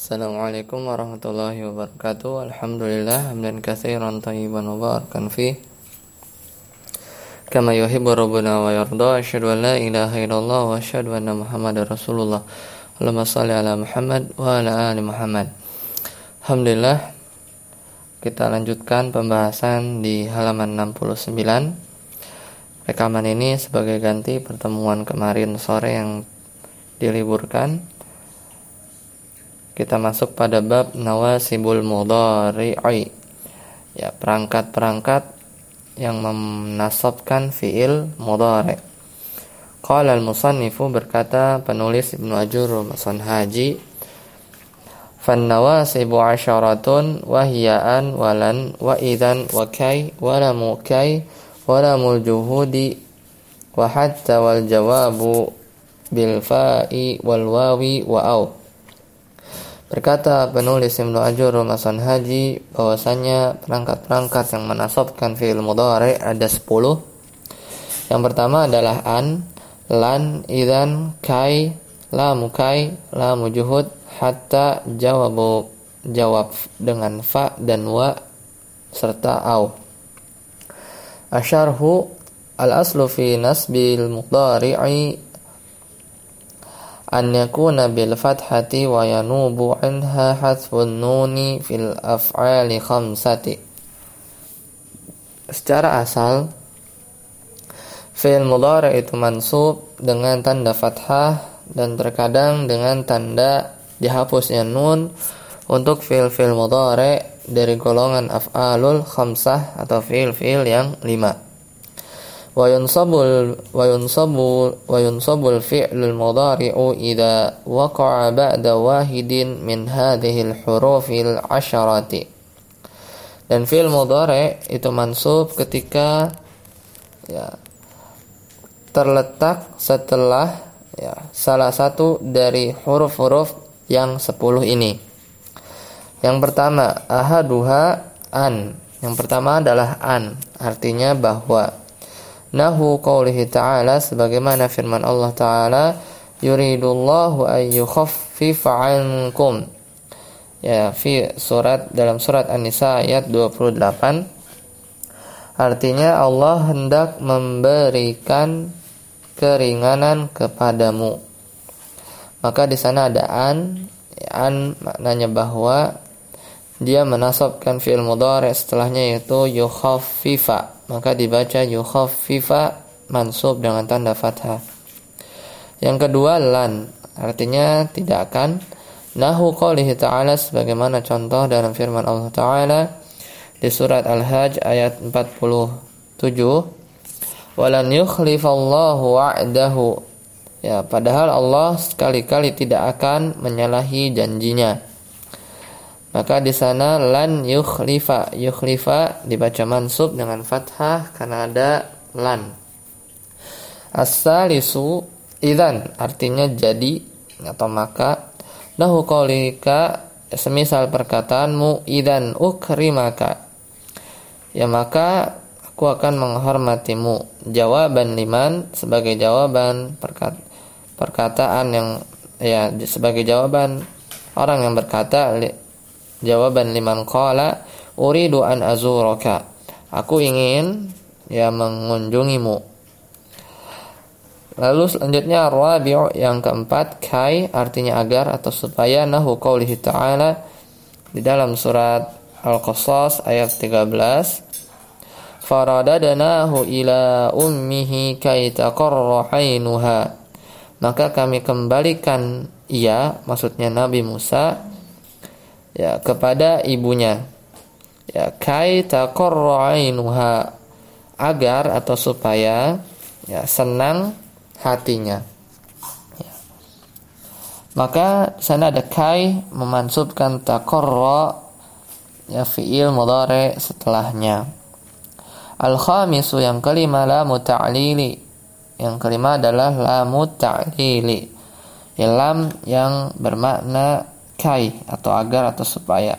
Assalamualaikum warahmatullahi wabarakatuh. Alhamdulillah Hamdan kathiran tayyiban mubarakan fi. Kama yuhibu rabbuna wa yarda Asyadu an la ilaha illallah Wa asyadu anna muhammad rasulullah. Allahumma salli ala Muhammad Wa ala ali Muhammad. Alhamdulillah Kita lanjutkan pembahasan di halaman 69 Rekaman ini sebagai ganti pertemuan kemarin sore yang diliburkan kita masuk pada bab nawasibul mudhari'i. Ya perangkat-perangkat yang menasabkan fiil mudhari. Qala al-musannifu berkata penulis Ibnu Ajur Masan Haji fan nawasibu asyaratun wa hiya'an walan wa idan wa kai wa lamu kai wa lamul juhudi Berkata penulis Ibnu Ajur Masan Haji bahwasanya perangkat-perangkat yang menasobkan fi'il mudhari ada 10. Yang pertama adalah an, lan, idan, kai, lamu kai, lamu juhud, hatta jawabu jawab dengan fa dan wa serta au. Asyarhu al-aslu fi nasbil mudhari'i an yakuna bil fathati wa yanubu anha hadfun nuni fil af'ali khamsati. Secara asal fi'il mudhari itu mansub dengan tanda fathah dan terkadang dengan tanda dihapusnya nun untuk fi'il-fi'il mudhari dari golongan af'alul khamsah atau fi'il-fi'il yang lima yunsabu wa yunsabul fi'lul mudhari'u idza waqa'a ba'da wahidin min hadhihi al-hurufil asharati dan fi'il mudhari itu mansub ketika ya terletak setelah ya salah satu dari huruf-huruf yang sepuluh ini. Yang pertama, ahaduha an. Yang pertama adalah an, artinya bahwa nahu qaulihi ta'ala sebagaimana firman Allah taala yuridullahu ay yukhaffifa 'ankum. Ya fi surat dalam surat An-Nisa ayat 28 artinya Allah hendak memberikan keringanan kepadamu. Maka di sana ada an an maknanya bahwa dia menasabkan fi'il mudhari setelahnya yaitu yukhaffifa. Maka dibaca yukhaffifa mansub dengan tanda fathah. Yang kedua lan. Artinya tidak akan. Nahu qoulihi ta'ala sebagaimana contoh dalam firman Allah taala di surat Al-Hajj ayat 47 walan yukhlifallahu wa'dahu. Ya padahal Allah sekali-kali tidak akan menyalahi janjinya maka di sana lan yukhlifa. Yukhlifa dibaca mansub dengan fathah karena ada lan. As-salisu idzan artinya jadi atau maka lahu qaulika semisal perkataanmu idan ukrimaka. Ya maka aku akan menghormatimu. Jawaban liman sebagai jawaban perkat perkataan yang ya sebagai jawaban orang yang berkata Jawaban liman qala uridu an azuraka. Aku ingin ya mengunjungimu. Lalu selanjutnya rabi'u yang keempat kai artinya agar atau supaya nahu qaulihi ta'ala di dalam surat Al-Qasas ayat 13 faradadnahu ila ummihi kai taqarra maka kami kembalikan ia maksudnya Nabi Musa ya kepada ibunya. Ya kai taqarra agar atau supaya ya senang hatinya. Ya. maka sana ada kai memansubkan taqarra ya fiil mudhari setelahnya. Al khamisu yang kelima la muta'lili. Yang kelima adalah la muta'lili. Lam yang bermakna kai atau agar atau supaya.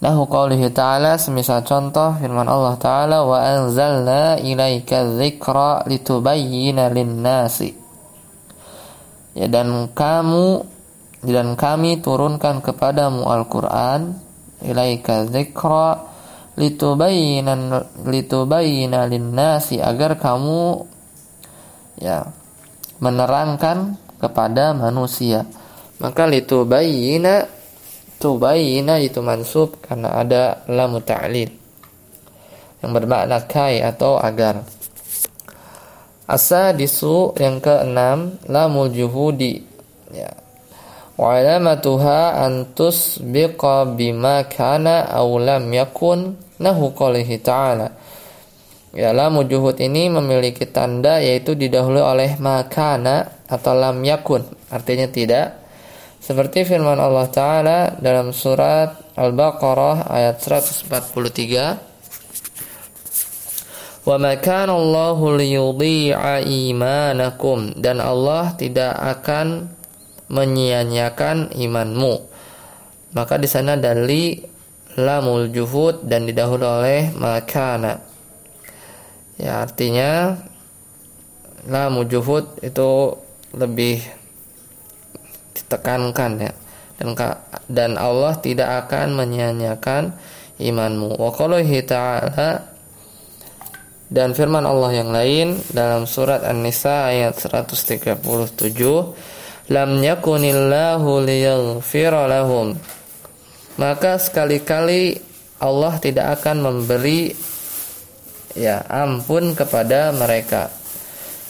Nahu qawlihi ta'ala semisal contoh firman Allah ta'ala wa anzalna ilaika dzikra litubayyana lin-nasi. Ya dan kamu dan kami turunkan kepadamu Al-Qur'an ilaika dzikra litubayyana litubayyana linnasi agar kamu ya menerangkan kepada manusia maka litubayyana tubayyana itu mansub karena ada lam ta'lil yang bermakna kai atau agar Asadisu yang keenam lamul juhudi ya. Wa alamatuha an tusbiqa bima kana aw lam yakun nahu qalihi ta'ala. Ya lamul juhud ini memiliki tanda yaitu didahului oleh makana atau lam yakun artinya tidak seperti firman Allah taala dalam surat Al-Baqarah ayat 143 Wa ma kana Allahu liyudhi'a imanakum dan Allah tidak akan menyia-nyiakan imanmu. Maka di sana dari lamul juhud dan didahului oleh makana. Ya artinya lamul juhud itu lebih ditekankan ya. Dan dan Allah tidak akan menyia-nyiakan imanmu. Wa ta'ala dan firman Allah yang lain dalam surat An-Nisa ayat 137 lam yakunillahu liyaghfira lahum. Maka sekali-kali Allah tidak akan memberi ya ampun kepada mereka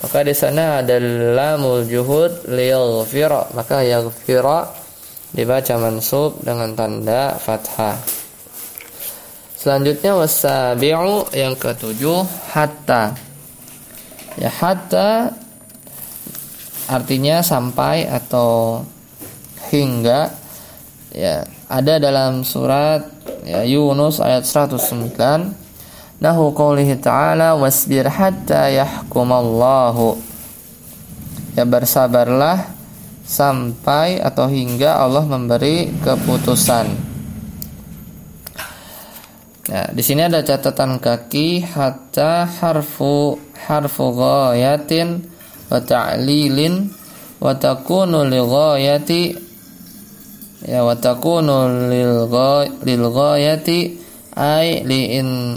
maka di sana ada lamul juhud liyaghfira. Maka yaghfira dibaca mansub dengan tanda fathah. Selanjutnya wasabi'u yang ketujuh hatta. Ya hatta artinya sampai atau hingga. Ya ada dalam surat ya, Yunus ayat 109 nahu qoulihi ta'ala wasbir hatta yahkumallahu. Ya bersabarlah sampai atau hingga Allah memberi keputusan. Ya, di sini ada catatan kaki hatta harfu harfu ghayatin wa ta'lilin wa takunu li ghayati ya wa takunu lil ghayati ay li in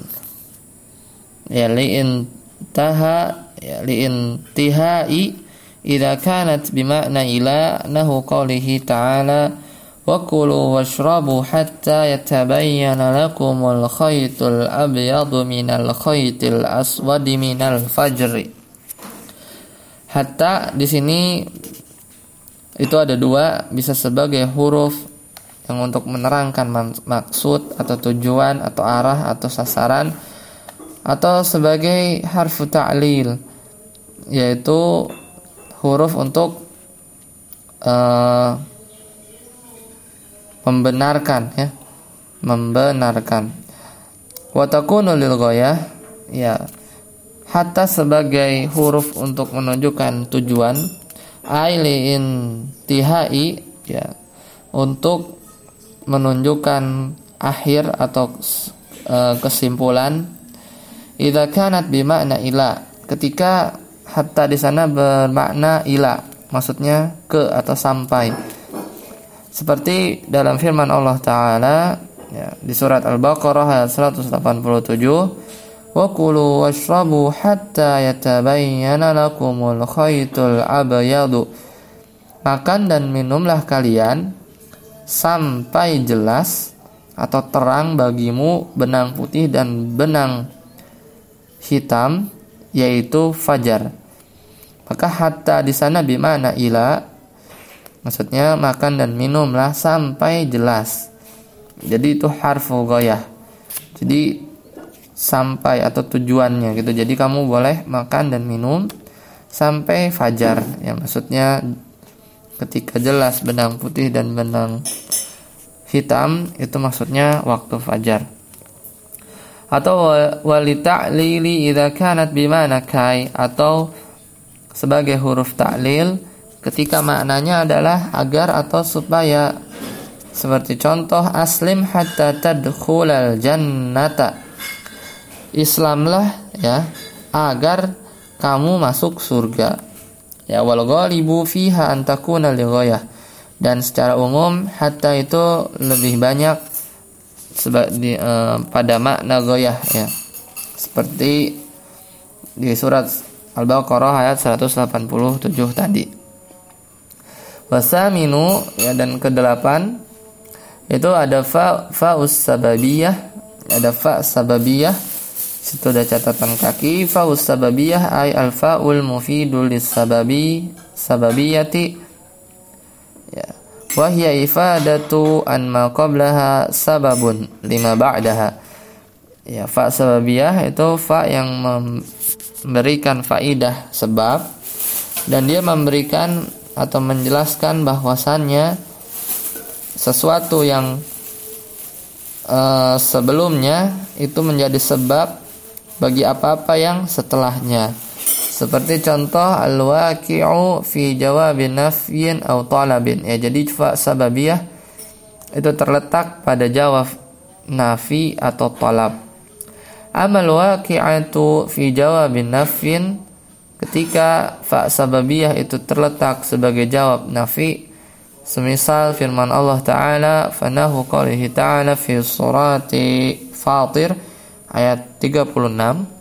ya li'in taha ya li'in tihai idza kanat bi bima'na ila nahu qoulihi ta'ala wa kulu washrabu hatta yatabayyana lakumul khaytul abyadu minal khaytil aswadi minal fajri. Hatta di sini itu ada dua bisa sebagai huruf yang untuk menerangkan maksud atau tujuan atau arah atau sasaran atau sebagai harfu ta'lil yaitu huruf untuk uh, membenarkan ya. Membenarkan. Wa takunu lil ya. Hatta sebagai huruf untuk menunjukkan tujuan ailiin tihai ya untuk menunjukkan akhir atau e, kesimpulan idza kanat bimakna ila. Ketika hatta di sana bermakna ila maksudnya ke atau sampai. Seperti dalam firman Allah taala ya, di surat Al-Baqarah ayat 187 wa kulu washrabu hatta yatabayyana lakumul khaytul abyadu. Makan dan minumlah kalian sampai jelas atau terang bagimu benang putih dan benang hitam yaitu fajar maka hatta di sana bimana ila Maksudnya makan dan minumlah sampai jelas. Jadi itu harfu goyah. Jadi sampai atau tujuannya gitu. Jadi kamu boleh makan dan minum sampai fajar. Ya maksudnya ketika jelas benang putih dan benang hitam itu maksudnya waktu fajar. Atau lili idza kanat bimana kai atau sebagai huruf ta'lil ketika maknanya adalah agar atau supaya. Seperti contoh aslim hatta tadkhulal jannata. Islamlah ya agar kamu masuk surga. Ya wal ghalibu fiha an takuna li dan secara umum hatta itu lebih banyak di, uh, pada makna goyah ya. Seperti di surat Al-Baqarah ayat 187 tadi. Wasaminu ya dan kedelapan itu ada fa faus sababiyah ada fa sababiyah situ ada catatan kaki faus sababiyah ay al faul mufidul lis sababi sababiyati ya wa hiya ifadatu an ma qablaha sababun lima ba'daha ya fa sababiyah itu fa yang memberikan faidah sebab dan dia memberikan atau menjelaskan bahwasannya sesuatu yang uh, sebelumnya itu menjadi sebab bagi apa-apa yang setelahnya. Seperti contoh al-waqi'u fi jawabin nafyin atau talabin. Ya, jadi fa sababiyah itu terletak pada jawab nafi atau talab. Amal waqi'atu fi jawabin nafyin Ketika fa sababiyah itu terletak sebagai jawab nafi semisal firman Allah taala fanahu qalihi ta'ala fi surati Fatir ayat 36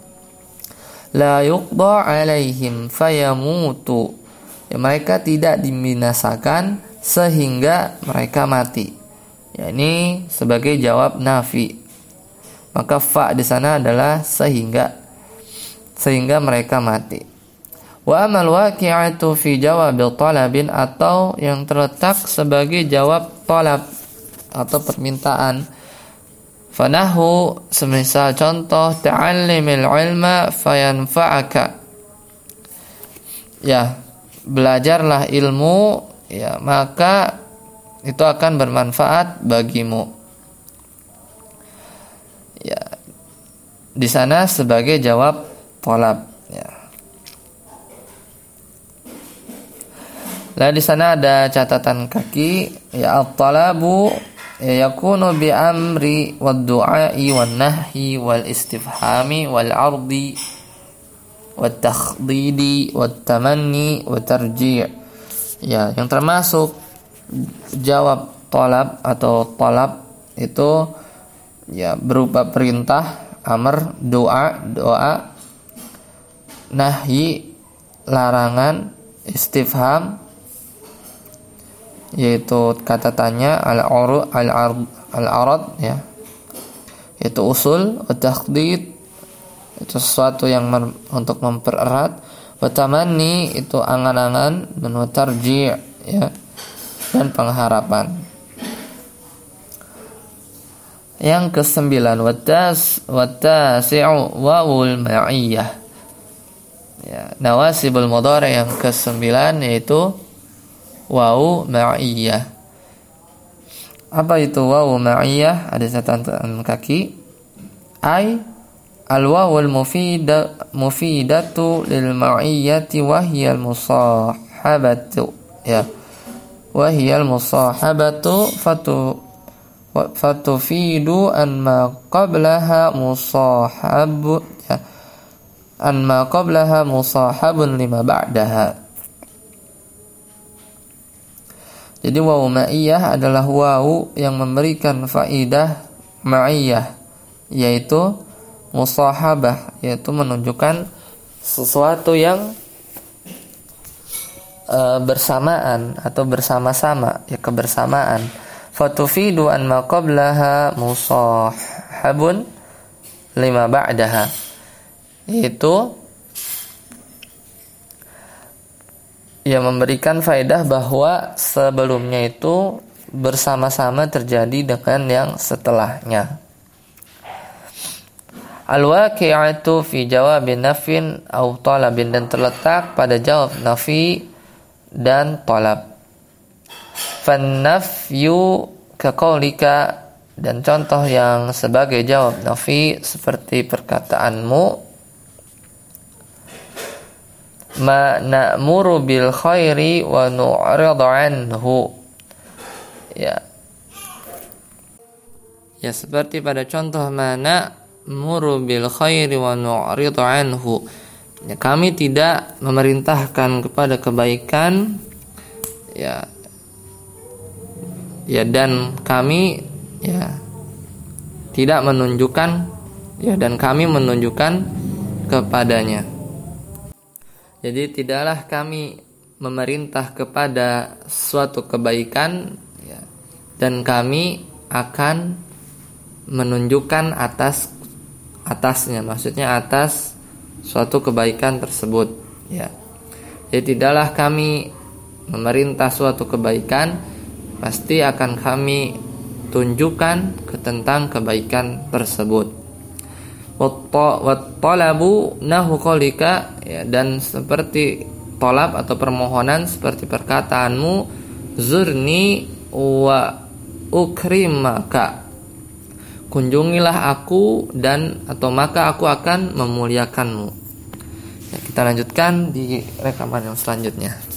la yuqda alaihim fayamutu. Ya, mereka tidak dibinasakan sehingga mereka mati. Ya, ini sebagai jawab nafi. Maka fa di sana adalah sehingga sehingga mereka mati. Wa amal waqi'atu fi jawab talabin atau yang terletak sebagai jawab talab atau permintaan. Fanahu semisal contoh ta'allimil ilma fayanfa'aka. Ya, belajarlah ilmu ya maka itu akan bermanfaat bagimu. Ya. Di sana sebagai jawab talab ya. Lah di sana ada catatan kaki ya at-talabu yakunu bi amri wad du'ai wan nahyi wal istifhami wal ardi wat takhdidi wat tamanni wat tarji' ya yang termasuk jawab talab atau talab itu ya berupa perintah amr doa doa nahyi larangan istifham yaitu kata tanya al aru al ard al arad ya. Itu usul takhdid itu sesuatu yang untuk mempererat. Tamanni itu angan-angan dan tarji' ya dan pengharapan. Yang kesembilan watas watasi'u wawul ma'iyah. Ya nawasibul mudhari yang kesembilan yaitu wawu ma'iyah. Apa itu wawu ma'iyah? Ada catatan kaki. Ai al wawul mufida mufidatu lil ma'iyyati wa hiya al musahabatu. Ya. Wa hiya al musahabatu fatu fatufidu an ma qablaha musahabu ya. an ma qablaha musahabun lima ba'daha Jadi wawu ma'iyah adalah wawu yang memberikan faidah ma'iyah yaitu musahabah yaitu menunjukkan sesuatu yang e, bersamaan atau bersama-sama ya kebersamaan. Fatufidu an ma qablaha musahabun lima ba'daha yaitu ya memberikan faedah bahwa sebelumnya itu bersama-sama terjadi dengan yang setelahnya. Al-waqi'atu fi jawabin nafin au talabin dan terletak pada jawab nafi dan talab. Fan nafyu kaqaulika dan contoh yang sebagai jawab nafi seperti perkataanmu ma na'muru bil khairi wa nu'ridu anhu. Ya. Ya seperti pada contoh mana muru bil khairi wa nu'ridu anhu. Ya, kami tidak memerintahkan kepada kebaikan ya. Ya dan kami ya tidak menunjukkan ya dan kami menunjukkan kepadanya jadi tidaklah kami memerintah kepada suatu kebaikan ya, dan kami akan menunjukkan atas atasnya maksudnya atas suatu kebaikan tersebut ya. Jadi tidaklah kami memerintah suatu kebaikan pasti akan kami tunjukkan tentang kebaikan tersebut wattalabu nahu ya dan seperti tolab atau permohonan seperti perkataanmu zurni wa ukrimaka. Kunjungilah aku dan atau maka aku akan memuliakanmu. Ya, kita lanjutkan di rekaman yang selanjutnya